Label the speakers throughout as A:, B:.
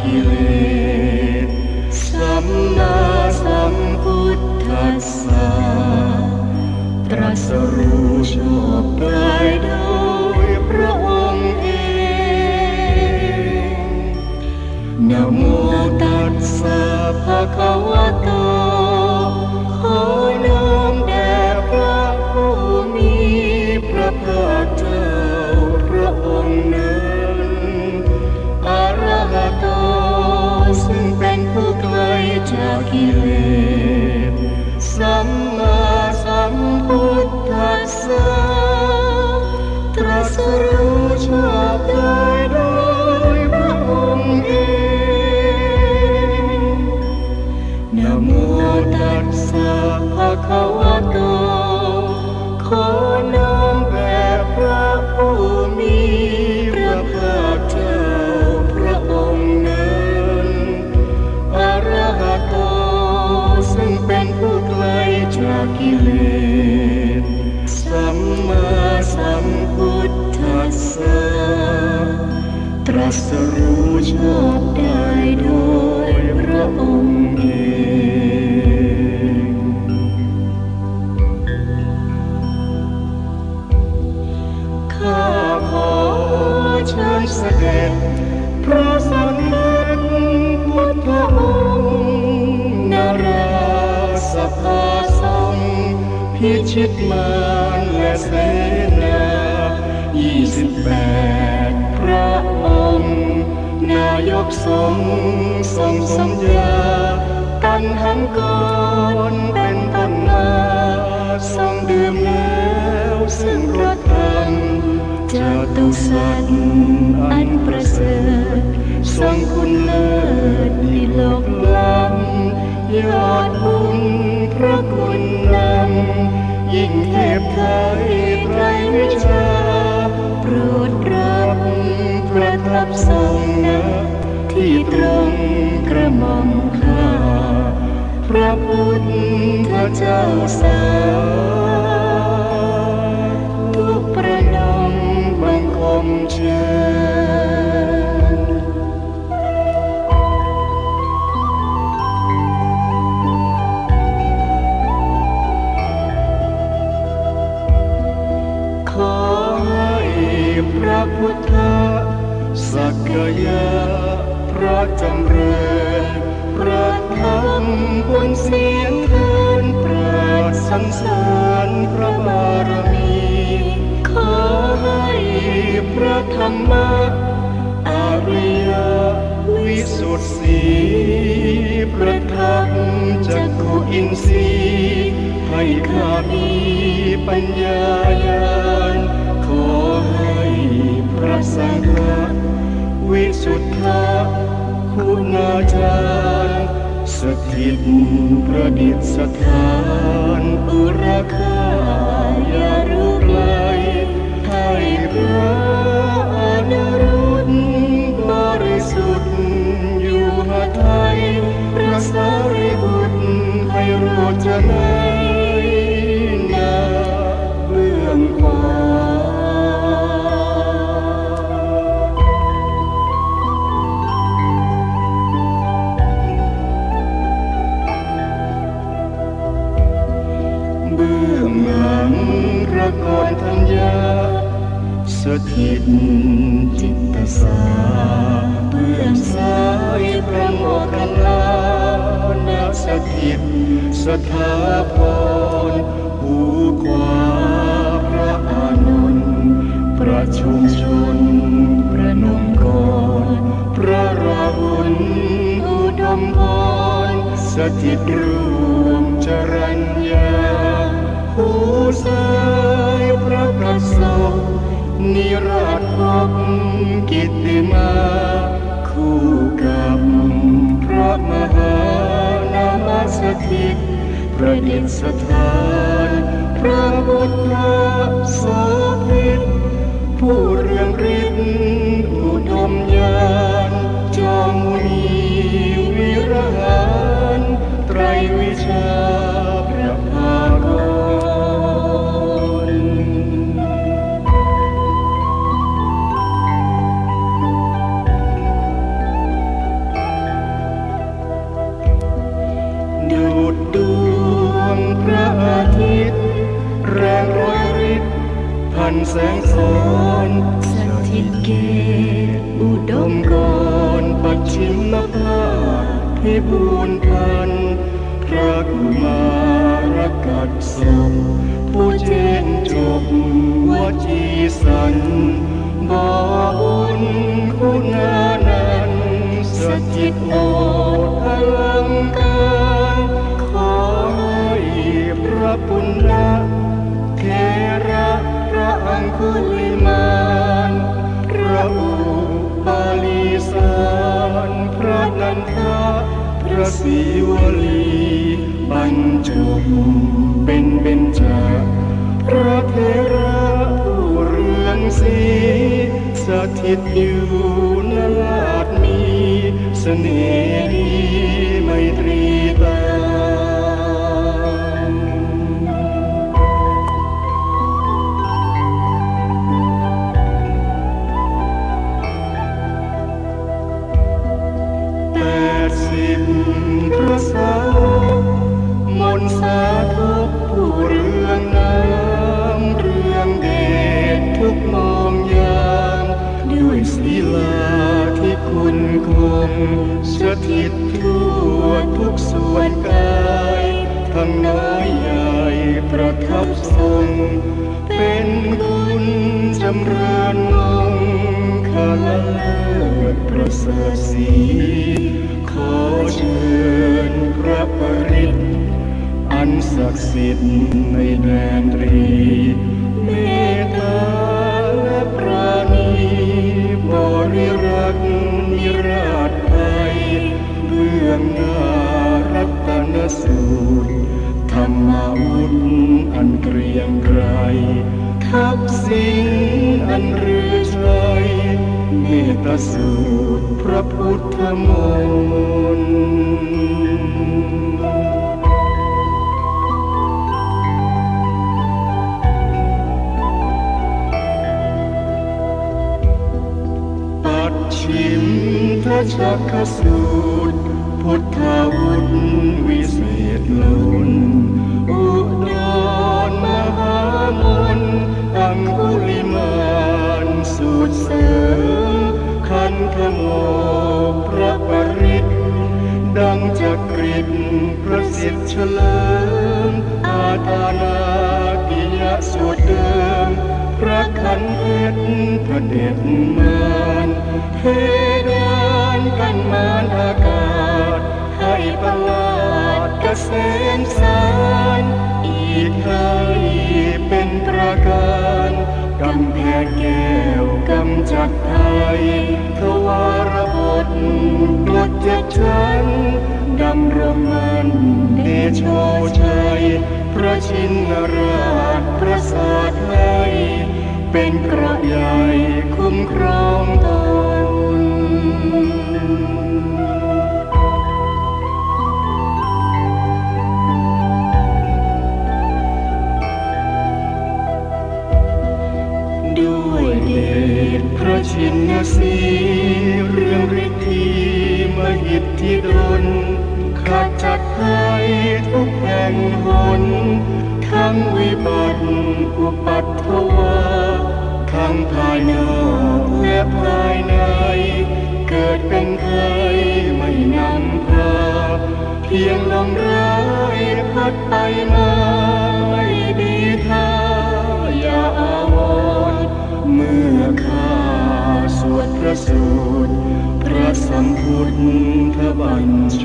A: กิเลสสัมมาสัมพุทธัสสะตรัสรู้ชอบได้ กกิเลส สัมมาสัมพุทธัสสะ ตรัสรู้ชอบได้โดยพระองค์เอง ข้าขอเชิญเสด็จ ชิตมารและเสนายี่สิบแปดพระองค์ นายกทรงทรงสัญญา ตันหังกรเป็นต้นมาทรงดื่มแล้วซึ่งรถธรรมจากตุสันอันประเสริฐทรงคุณเลิศที่โลกล้ำยอดบุญพระคุณนำ ยิ่งเทพไทยไตรวิชา โปรดรับประทับทรงนะที่ตรงกระหม่อมข้าพระพุทธเจ้าสาว ขอให้พระพุทธสักยะพระจำเริญพระธรรมบนเสียงเทินปราดสรรเสริญพระบารมี ขอให้พระธรรมะอริยวิสุทธิประทับจักขุอินทรีย์ให้ข้ามีปัญญาญา สุทธะคุณาจารย์สถิตประดิษฐานอุราคายารุไกลให้พระ ระกรธัญญาสถิตจิตตสาเบื้องซ้ายพระโมคคัลลานาสถิตสถาพรหูขวาพระอานนท์ประชุมชนประนมกรพระราหุลอุดมพรสถิตรู ประดิษฐานพระพุทธสาพิตผู้เรื่องฤทธิ์ นแสงสอน
B: สถิตเกตอุดมก
A: รปัจฉิมภาคพิบูรพันพระกุมารกัดสมผู้เจนจบวจีสันบอบุญคุณานันสถิตโอ ศิวลีบรรจงเป็นเบญจพระเทระผู้เรืองสีสถิตอยู่นลาดมีเสน่ห์ไมตรี ทั้งน้อยใหญ่ประทับทรงเป็นคุณจำเริญมงคลเลิศประเสริฐสีขอเชิญพระปริตอันศักดิ์สิทธิ์ในแดนตรี สูตรพระพุทธมนต์ชิมทชักขสูตรพุทธาวุธวิเศษล้น สิทธิ์เฉลิมอาตานากิยสวดเดิม พระขันเพชรพระเด็จมานเทดานกันมานอากาศ ให้ประหลาดเกษมสารอีกให้เป็นประการกำแพงแก้วกำจัดไทยทวารบท จ็ดชั้นดำรงมันเดโชชัยพระชินราชพระสาทไทยเป็นเกราะใหญ่คุ้มครองตน อุปัตถวาทั้งภายนอกและภายใน เกิดเป็นไทยไม่นำพาเพียงลมร้ายพัดไปมาไม่ดีท่าอย่าอาวรเมื่อข้าสวดพระสูตรพระสัมพุทธบัญช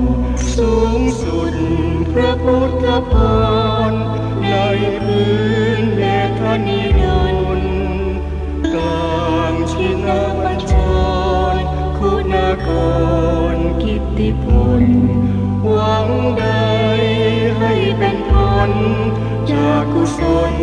A: รสูงสุดพระพุทธพรในพื้น ตติพลหวังใดให้เป็นผลจากกุศล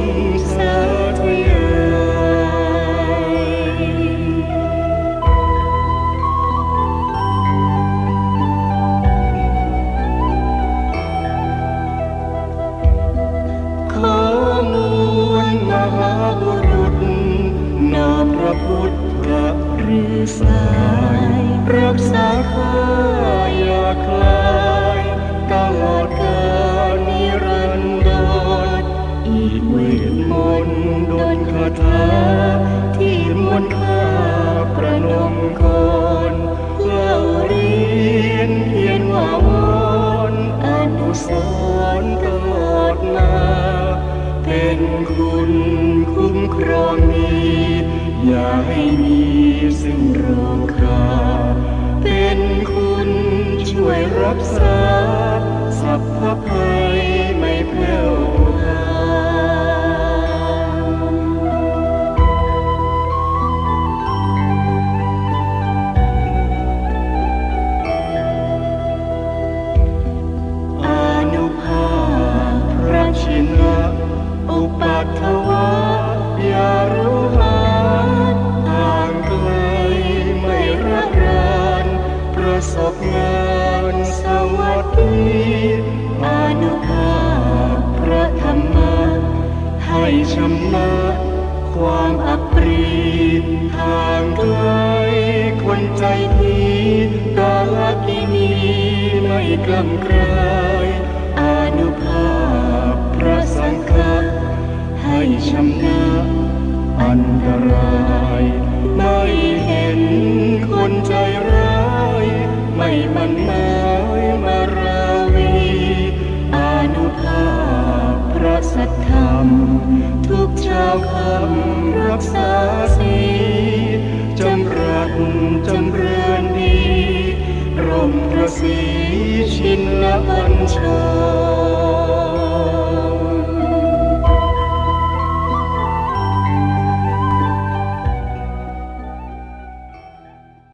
A: บุญคุ้มครองนี้ อย่าให้มีซึ่งโรคาเป็นคุณช่วยรักษาสัพพภัยไม่แผ่วพล่ ใจดีกาลกินีไม่กำกรายอนุภาพพระสังฆะให้ชำนะอันตรายไม่เห็นคนใจร้าย ไม่มันหมายมาราวีอนุภาพพระสัทธรรม ทุกเช้าคำรักษาศีล จำรัดจำเรือนดี ร่มพระศรีชินละอัญชา